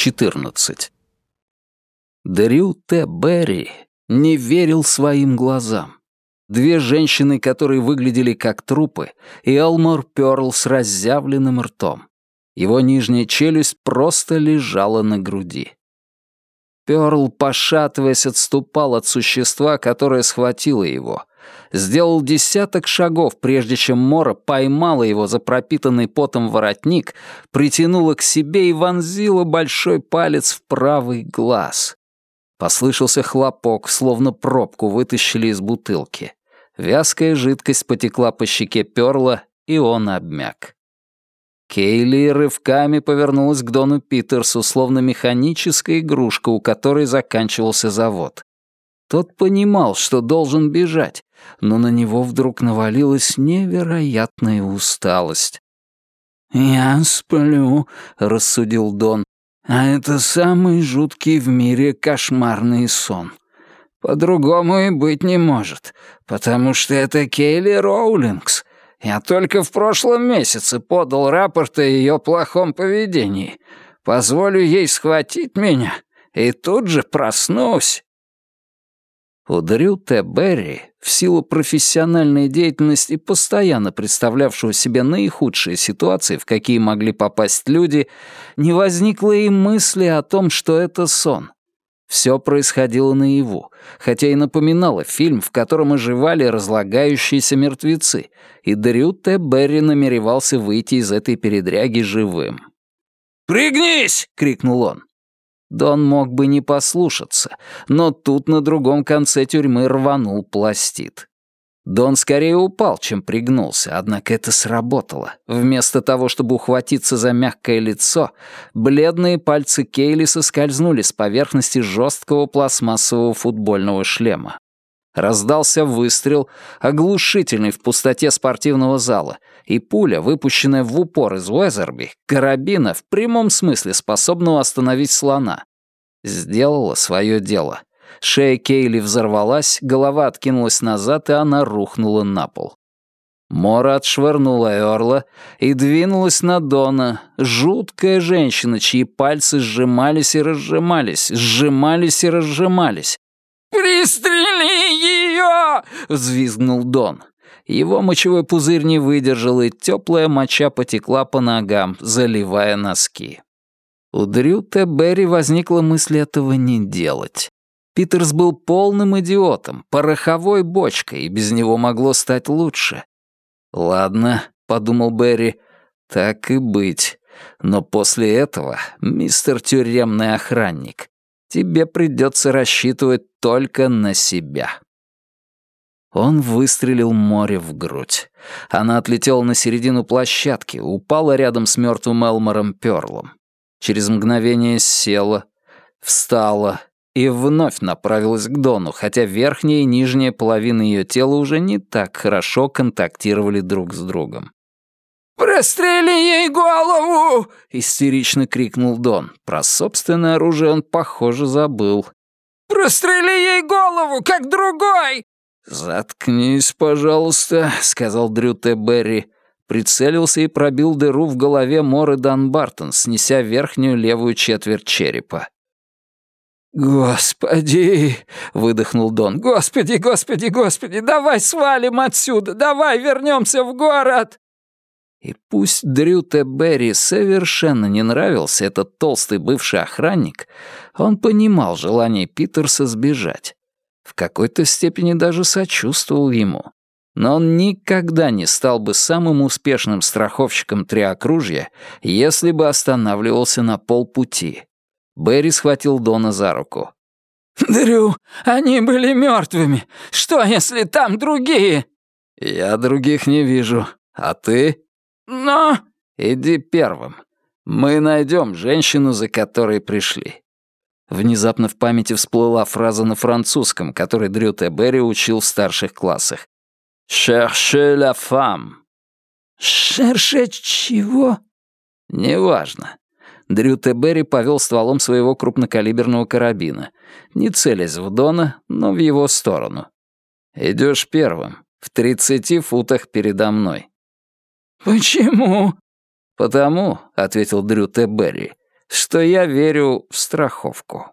14. Дрю Т. Берри не верил своим глазам. Две женщины, которые выглядели как трупы, и Элмор Пёрл с разъявленным ртом. Его нижняя челюсть просто лежала на груди. Пёрл, пошатываясь, отступал от существа, которое схватило его. Сделал десяток шагов, прежде чем Мора поймала его за пропитанный потом воротник, притянула к себе и вонзила большой палец в правый глаз. Послышался хлопок, словно пробку вытащили из бутылки. Вязкая жидкость потекла по щеке Пёрла, и он обмяк. Кейли рывками повернулась к Дону Питерсу, словно механическая игрушка, у которой заканчивался завод. Тот понимал, что должен бежать, но на него вдруг навалилась невероятная усталость. «Я сплю», — рассудил Дон, — «а это самый жуткий в мире кошмарный сон. По-другому и быть не может, потому что это Кейли Роулингс, я только в прошлом месяце подал рапорт о ее плохом поведении. Позволю ей схватить меня, и тут же проснусь». У Дрю Т. Берри, в силу профессиональной деятельности, постоянно представлявшего себе наихудшие ситуации, в какие могли попасть люди, не возникло и мысли о том, что это сон. Все происходило наяву, хотя и напоминало фильм, в котором оживали разлагающиеся мертвецы, и Дрю Т. Берри намеревался выйти из этой передряги живым. «Пригнись!» — крикнул он. Дон мог бы не послушаться, но тут на другом конце тюрьмы рванул пластид. Дон скорее упал, чем пригнулся, однако это сработало. Вместо того, чтобы ухватиться за мягкое лицо, бледные пальцы Кейли соскользнули с поверхности жесткого пластмассового футбольного шлема. Раздался выстрел, оглушительный в пустоте спортивного зала, и пуля, выпущенная в упор из Уэзерби, карабина, в прямом смысле способного остановить слона, сделала свое дело. Шея Кейли взорвалась, голова откинулась назад, и она рухнула на пол. Мора отшвырнула Эрла и двинулась на Дона, жуткая женщина, чьи пальцы сжимались и разжимались, сжимались и разжимались. «Пристрели ее!» — взвизгнул Дон. Его мочевой пузырь не выдержал, и теплая моча потекла по ногам, заливая носки. У Дрю Т. Берри возникла мысль этого не делать. Питерс был полным идиотом, пороховой бочкой, и без него могло стать лучше. «Ладно», — подумал Берри, — «так и быть. Но после этого, мистер тюремный охранник, тебе придется рассчитывать только на себя». Он выстрелил море в грудь. Она отлетела на середину площадки, упала рядом с мертвым Элмором Перлом. Через мгновение села, встала и вновь направилась к Дону, хотя верхняя и нижняя половины ее тела уже не так хорошо контактировали друг с другом. «Прострели ей голову!» — истерично крикнул Дон. Про собственное оружие он, похоже, забыл. «Прострели ей голову, как другой!» «Заткнись, пожалуйста», — сказал Дрю Т. Берри. Прицелился и пробил дыру в голове Моры Данбартон, снеся верхнюю левую четверть черепа. «Господи!» — выдохнул Дон. «Господи, господи, господи! Давай свалим отсюда! Давай вернемся в город!» И пусть Дрю Т. Берри совершенно не нравился этот толстый бывший охранник, он понимал желание Питерса сбежать. В какой-то степени даже сочувствовал ему. Но он никогда не стал бы самым успешным страховщиком триокружья, если бы останавливался на полпути. Берри схватил Дона за руку. «Дрю, они были мертвыми. Что, если там другие?» «Я других не вижу. А ты?» «Но...» «Иди первым. Мы найдем женщину, за которой пришли». Внезапно в памяти всплыла фраза на французском, которой Дрю Т. Берри учил в старших классах. «Cherchez la femme». «Шерше чего?» «Неважно. Дрю Т. Берри повел стволом своего крупнокалиберного карабина, не целясь в Дона, но в его сторону. «Идешь первым, в тридцати футах передо мной». «Почему?» «Потому», — ответил Дрю Т. Берри, что я верю в страховку.